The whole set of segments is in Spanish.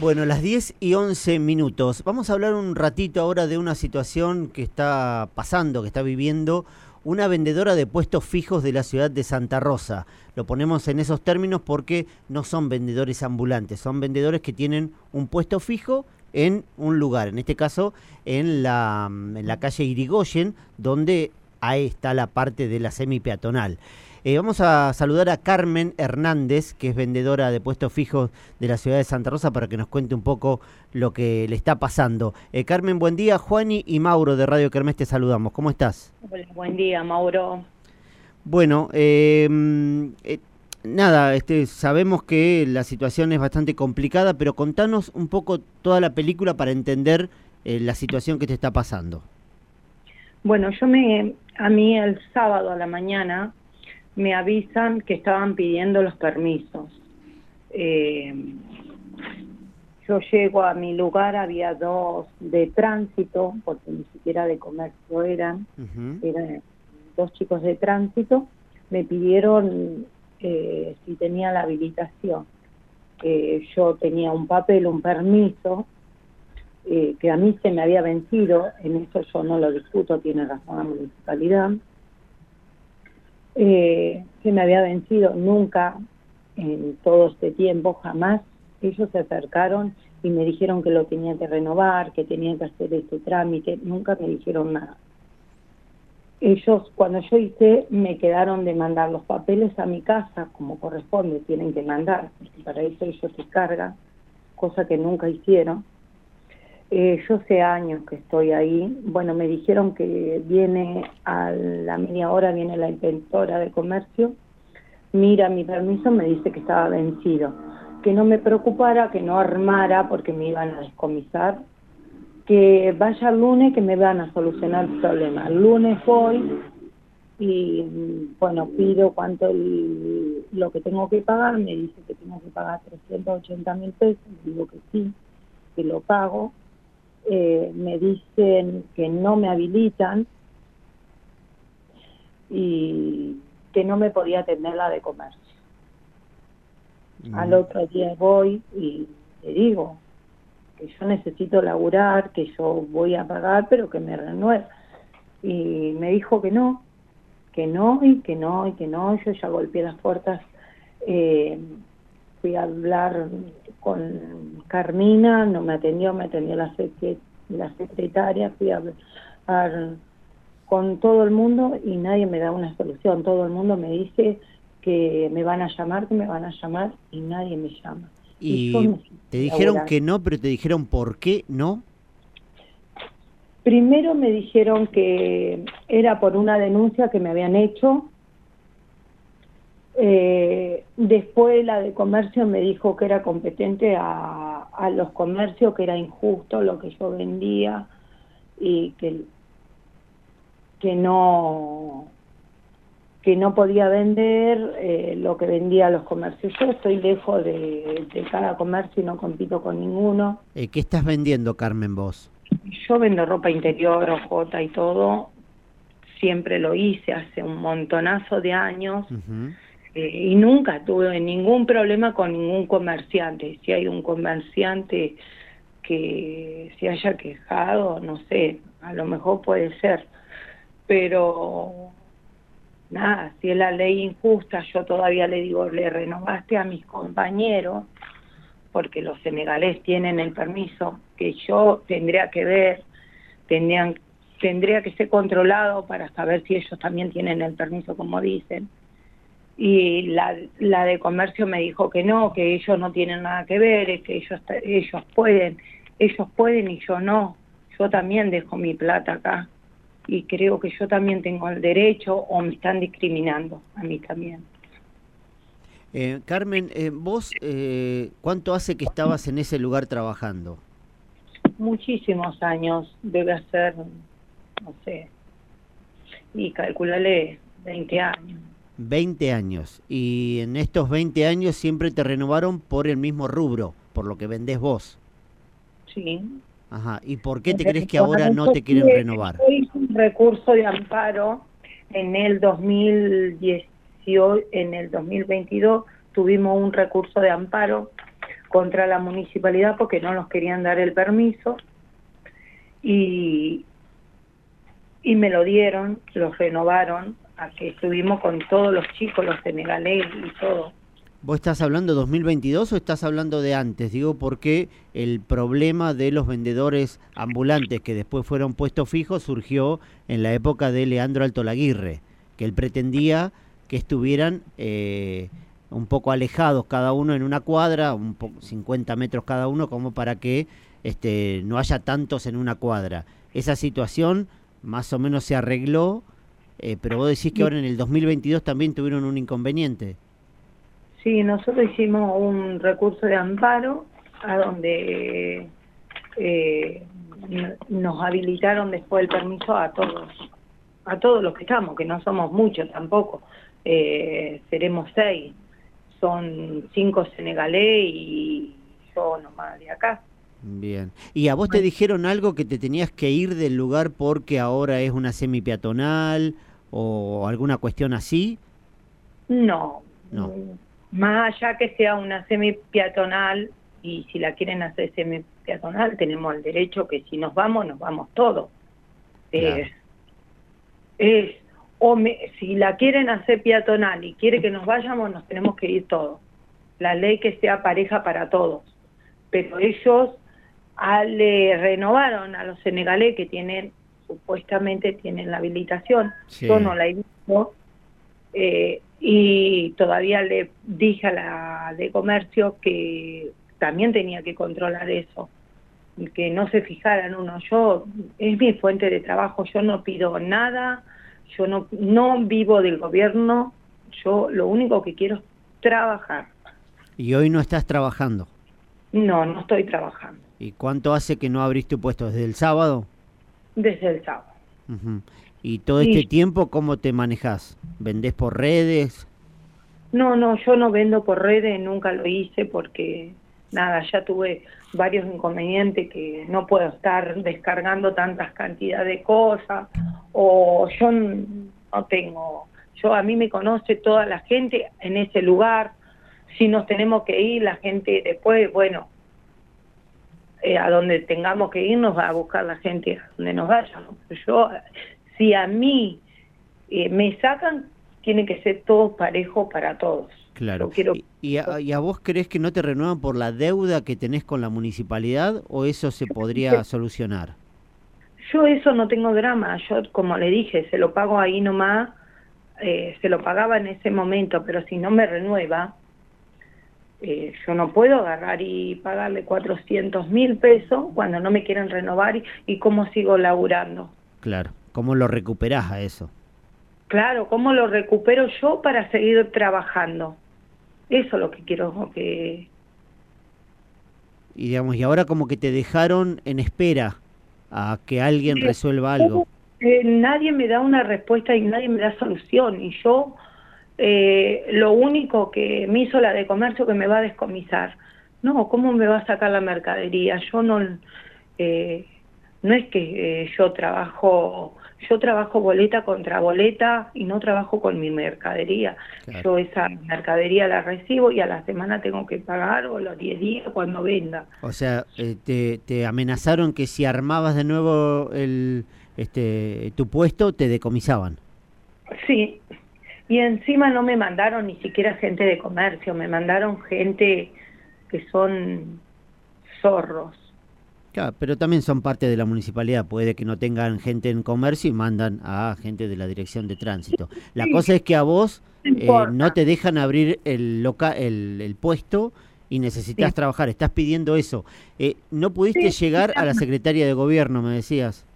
Bueno, las 10 y 11 minutos. Vamos a hablar un ratito ahora de una situación que está pasando, que está viviendo una vendedora de puestos fijos de la ciudad de Santa Rosa. Lo ponemos en esos términos porque no son vendedores ambulantes, son vendedores que tienen un puesto fijo en un lugar, en este caso en la, en la calle Irigoyen, donde ahí está la parte de la semi peatonal. Eh, vamos a saludar a Carmen Hernández, que es vendedora de puestos fijos de la ciudad de Santa Rosa, para que nos cuente un poco lo que le está pasando. Eh, Carmen, buen día. Juani y Mauro de Radio Kermés te saludamos. ¿Cómo estás? buen día, Mauro. Bueno, em, eh, nada, este, sabemos que la situación es bastante complicada, pero contanos un poco toda la película para entender la situación que te está pasando. Bueno, yo me, a mí el sábado a la mañana me avisan que estaban pidiendo los permisos. Eh, yo llego a mi lugar, había dos de tránsito, porque ni siquiera de comercio eran, eran dos chicos de tránsito, me pidieron eh, si tenía la habilitación. yo tenía un papel, un permiso, eh, que a mí se me había vencido, en eso yo no lo discuto, tiene razón la municipalidad, eh, que me había vencido. Nunca en todo este tiempo, jamás ellos se acercaron y me dijeron que lo tenía que renovar, que tenía que hacer este trámite, nunca me dijeron nada. Ellos, cuando yo hice, me quedaron de mandar los papeles a mi casa, como corresponde, tienen que mandar, porque para eso ellos se cargan, cosa que nunca hicieron. Eh, yo hace años que estoy ahí. Bueno, me dijeron que viene a la media hora, viene la inspectora de comercio, mira mi permiso, me dice que estaba vencido. Que no me preocupara, que no armara porque me iban a descomisar. Que vaya el lunes que me van a solucionar el problema. El lunes voy y, bueno, pido cuánto lo que tengo que pagar. Me dice que tengo que pagar 380 mil pesos. Digo que sí, que lo pago eh, me dicen que no me habilitan y que no me podía atender la de comercio. Al otro día voy y le digo que yo necesito laburar, que yo voy a pagar, pero que me renueve. Y me dijo que no, que no, y que no, y que no. Yo ya golpeé las puertas. Eh, fui a hablar con Carmina, no me atendió, me atendió la, la secretaria, fui a hablar con todo el mundo y nadie me da una solución. Todo el mundo me dice que me van a llamar, que me van a llamar y nadie me llama. ¿Y, te dijeron que no, pero te dijeron por qué no? Primero me dijeron que era por una denuncia que me habían hecho eh, después la de comercio me dijo que era competente a, a, los comercios, que era injusto lo que yo vendía y que, que no que no podía vender eh, lo que vendía a los comercios. Yo estoy lejos de, cada comercio y no compito con ninguno. Eh, ¿Qué estás vendiendo, Carmen, vos? Yo vendo ropa interior, ojota y todo. Siempre lo hice hace un montonazo de años. Eh, y nunca tuve ningún problema con ningún comerciante. Si hay un comerciante que se haya quejado, no sé, a lo mejor puede ser, pero nada, si es la ley injusta, yo todavía le digo, le renovaste a mis compañeros, porque los senegales tienen el permiso, que yo tendría que ver, tendrían, tendría que ser controlado para saber si ellos también tienen el permiso como dicen y la, la de comercio me dijo que no, que ellos no tienen nada que ver, es que ellos, ellos pueden, ellos pueden y yo no. Yo también dejo mi plata acá y creo que yo también tengo el derecho o me están discriminando a mí también. Eh, Carmen, eh, vos, eh, ¿cuánto hace que estabas en ese lugar trabajando? Muchísimos años, debe ser, no sé, y calculale 20 años. 20 años. Y en estos 20 años siempre te renovaron por el mismo rubro, por lo que vendés vos. Sí. Ajá. ¿Y por qué te crees que ahora no te quieren renovar? Hice un recurso de amparo en el 2018, en el 2022 tuvimos un recurso de amparo contra la municipalidad porque no nos querían dar el permiso y, y me lo dieron, los renovaron, a que estuvimos con todos los chicos, los senegaleses y todo. ¿Vos estás hablando de 2022 o estás hablando de antes? Digo porque el problema de los vendedores ambulantes que después fueron puestos fijos surgió en la época de Leandro Altolaguirre, que él pretendía que estuvieran eh, un poco alejados cada uno en una cuadra, un poco, 50 metros cada uno, como para que este, no haya tantos en una cuadra. Esa situación más o menos se arregló, eh, pero vos decís que ahora en el 2022 también tuvieron un inconveniente. Sí, nosotros hicimos un recurso de amparo a donde eh, nos habilitaron después el permiso a todos, a todos los que estamos, que no somos muchos tampoco, eh, seremos seis, son cinco senegalés y yo nomás de acá. Bien. ¿Y a vos te dijeron algo que te tenías que ir del lugar porque ahora es una semi peatonal o alguna cuestión así? No. No. Más allá que sea una semi peatonal y si la quieren hacer semi peatonal tenemos el derecho que si nos vamos nos vamos todos. es o si la quieren hacer peatonal y quiere que nos vayamos nos tenemos que ir todos. La ley que sea pareja para todos. Pero ellos le renovaron a los senegalés que tienen, supuestamente tienen la habilitación, yo no la he visto, eh, y todavía le dije a la de comercio que también tenía que controlar eso, que no se fijaran uno, yo, es mi fuente de trabajo, yo no pido nada, yo no, no vivo del gobierno, yo lo único que quiero es trabajar. ¿Y hoy no estás trabajando? No, no estoy trabajando. ¿Y cuánto hace que no abriste tu puesto? ¿Desde el sábado? Desde el sábado. ¿Y todo este tiempo cómo te manejas? ¿Vendés por redes? No, no, yo no vendo por redes, nunca lo hice porque nada, ya tuve varios inconvenientes que no puedo estar descargando tantas cantidades de cosas o yo no tengo, yo a mí me conoce toda la gente en ese lugar, si nos tenemos que ir, la gente después, bueno, eh, a donde tengamos que ir nos va a buscar la gente a donde nos vaya. Yo, si a mí eh, me sacan, tiene que ser todo parejo para todos. Claro. Quiero... ¿Y, a, vos crees que no te renuevan por la deuda que tenés con la municipalidad o eso se podría solucionar? Yo eso no tengo drama. Yo, como le dije, se lo pago ahí nomás. Eh, se lo pagaba en ese momento, pero si no me renueva, eh, yo no puedo agarrar y pagarle 400 mil pesos cuando no me quieren renovar y, y, cómo sigo laburando. Claro, ¿cómo lo recuperás a eso? Claro, ¿cómo lo recupero yo para seguir trabajando? Eso es lo que quiero que... Y digamos, y ahora como que te dejaron en espera a que alguien resuelva algo. Eh, nadie me da una respuesta y nadie me da solución y yo eh, lo único que me hizo la de comercio que me va a descomisar. No, ¿cómo me va a sacar la mercadería? Yo no, eh, no es que eh, yo trabajo, yo trabajo boleta contra boleta y no trabajo con mi mercadería. Yo esa mercadería la recibo y a la semana tengo que pagar o los 10 días cuando venda. O sea, te, te amenazaron que si armabas de nuevo el, este, tu puesto te decomisaban. Sí, y encima no me mandaron ni siquiera gente de comercio, me mandaron gente que son zorros. Claro, pero también son parte de la municipalidad, puede que no tengan gente en comercio y mandan a gente de la dirección de tránsito. La cosa es que a vos eh, no te dejan abrir el, loca el, el puesto y necesitas trabajar, estás pidiendo eso. Eh, ¿No pudiste llegar a la secretaria de gobierno, me decías?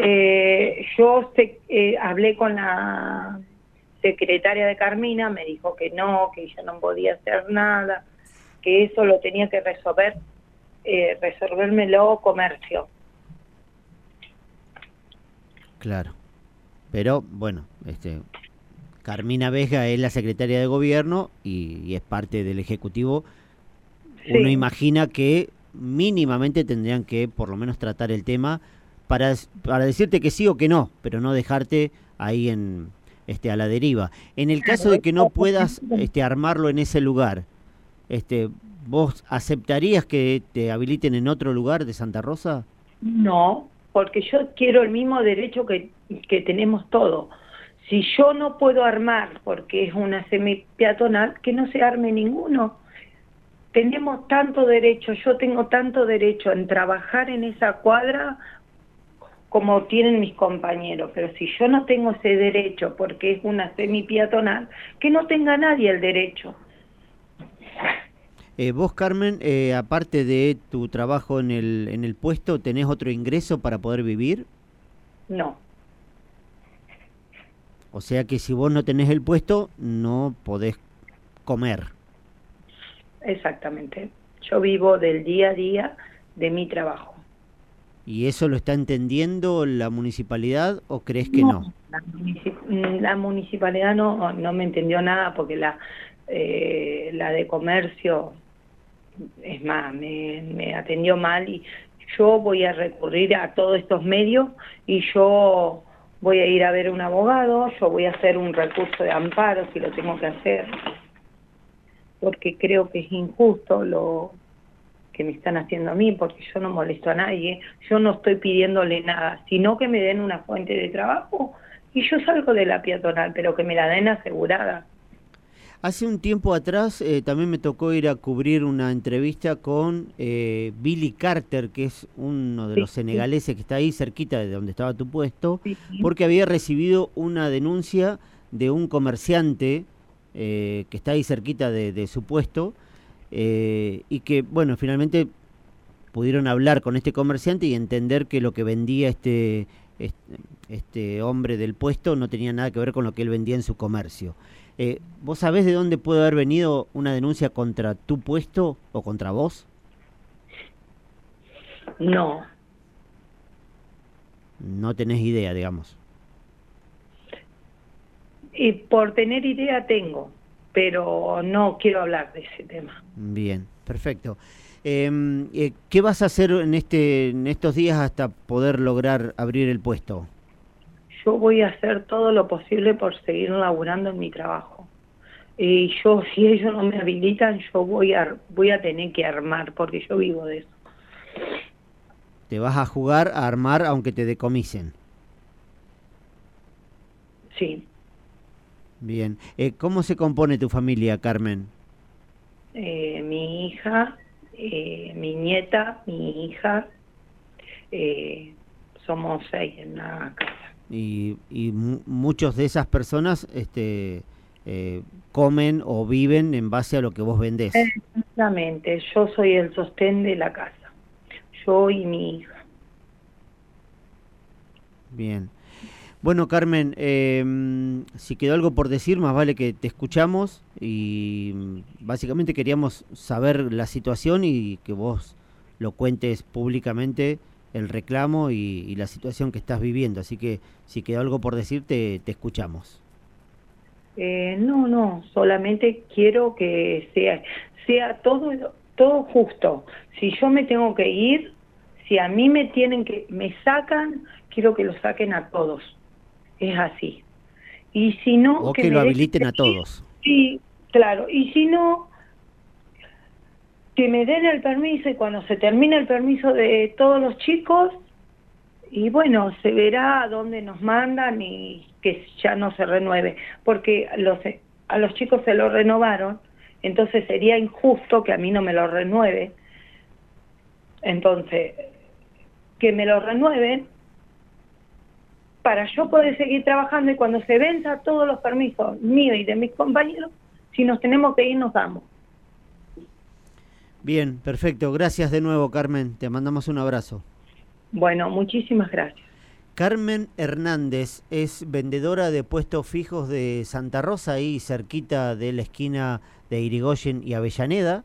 Eh, yo eh, hablé con la secretaria de Carmina me dijo que no, que ella no podía hacer nada, que eso lo tenía que resolver, eh, resolvérmelo comercio. Claro, pero bueno, este, Carmina Vega es la secretaria de gobierno y, es parte del ejecutivo. Uno imagina que mínimamente tendrían que por lo menos tratar el tema para, para decirte que sí o que no, pero no dejarte ahí en, este, a la deriva. En el caso de que no puedas este, armarlo en ese lugar, este, ¿vos aceptarías que te habiliten en otro lugar de Santa Rosa? No, porque yo quiero el mismo derecho que, que tenemos todos. Si yo no puedo armar porque es una semi peatonal, que no se arme ninguno. Tenemos tanto derecho, yo tengo tanto derecho en trabajar en esa cuadra como tienen mis compañeros, pero si yo no tengo ese derecho porque es una semi peatonal, que no tenga nadie el derecho. Eh, vos, Carmen, eh, aparte de tu trabajo en el, en el puesto, ¿tenés otro ingreso para poder vivir? No. O sea que si vos no tenés el puesto, no podés comer. Exactamente. Yo vivo del día a día de mi trabajo. ¿Y eso lo está entendiendo la municipalidad o crees que no? La, municipalidad no, no me entendió nada porque la, eh, la de comercio, es más, me, me atendió mal y yo voy a recurrir a todos estos medios y yo voy a ir a ver un abogado, yo voy a hacer un recurso de amparo si lo tengo que hacer, porque creo que es injusto lo que me están haciendo a mí, porque yo no molesto a nadie, yo no estoy pidiéndole nada, sino que me den una fuente de trabajo y yo salgo de la peatonal, pero que me la den asegurada. Hace un tiempo atrás eh, también me tocó ir a cubrir una entrevista con eh, Billy Carter, que es uno de los senegaleses que está ahí cerquita de donde estaba tu puesto, porque había recibido una denuncia de un comerciante eh, que está ahí cerquita de, su puesto y que, bueno, finalmente pudieron hablar con este comerciante y entender que lo que vendía este, este, este hombre del puesto no tenía nada que ver con lo que él vendía en su comercio. Eh, ¿Vos sabés de dónde puede haber venido una denuncia contra tu puesto o contra vos? No. No tenés idea, digamos. Y por tener idea tengo, pero no quiero hablar de ese tema. Bien, perfecto. Em, eh, ¿Qué vas a hacer en, este, en estos días hasta poder lograr abrir el puesto? yo voy a hacer todo lo posible por seguir laburando en mi trabajo. Y yo, si ellos no me habilitan, yo voy a, voy a tener que armar, porque yo vivo de eso. Te vas a jugar a armar aunque te decomisen. Sí. Bien. Eh, ¿Cómo se compone tu familia, Carmen? Eh, mi hija, eh, mi nieta, mi hija, somos seis en la casa y, y muchos de esas personas este, eh, comen o viven en base a lo que vos vendés. Exactamente, yo soy el sostén de la casa, yo y mi hija. Bien. Bueno, Carmen, em, si quedó algo por decir, más vale que te escuchamos y mm, básicamente queríamos saber la situación y que vos lo cuentes públicamente el reclamo y, la situación que estás viviendo. Así que si queda algo por decirte, te escuchamos. Eh, no, no, solamente quiero que sea, sea todo, todo justo. Si yo me tengo que ir, si a mí me tienen que, me sacan, quiero que lo saquen a todos. Es así. Y si no... O que, lo habiliten a todos. Sí, claro. Y si no, que me den el permiso y cuando se termine el permiso de todos los chicos, y bueno, se verá a dónde nos mandan y que ya no se renueve, porque los, a los chicos se lo renovaron, entonces sería injusto que a mí no me lo renueve. Entonces, que me lo renueven para yo poder seguir trabajando y cuando se venza todos los permisos míos y de mis compañeros, si nos tenemos que ir, nos vamos. Bien, perfecto. Gracias de nuevo, Carmen. Te mandamos un abrazo. Bueno, muchísimas gracias. Carmen Hernández es vendedora de puestos fijos de Santa Rosa, ahí cerquita de la esquina de Irigoyen y Avellaneda.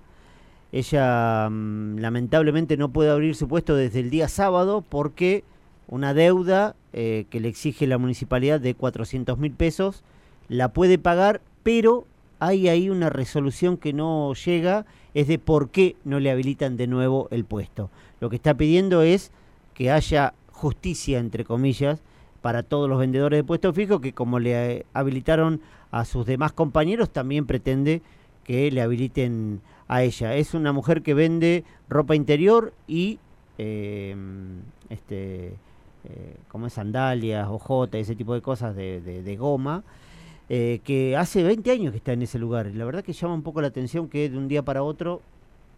Ella mm, lamentablemente no puede abrir su puesto desde el día sábado porque una deuda eh, que le exige la municipalidad de 400 mil pesos la puede pagar, pero hay ahí una resolución que no llega, es de por qué no le habilitan de nuevo el puesto. Lo que está pidiendo es que haya justicia, entre comillas, para todos los vendedores de puestos fijos, que como le habilitaron a sus demás compañeros, también pretende que le habiliten a ella. Es una mujer que vende ropa interior y eh, este eh, como es sandalias, ojota, ese tipo de cosas de, goma, eh, que hace 20 años que está en ese lugar. Y la verdad que llama un poco la atención que de un día para otro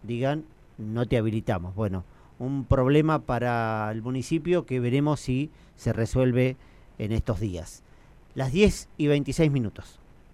digan, no te habilitamos. Bueno, un problema para el municipio que veremos si se resuelve en estos días. Las 10 y 26 minutos.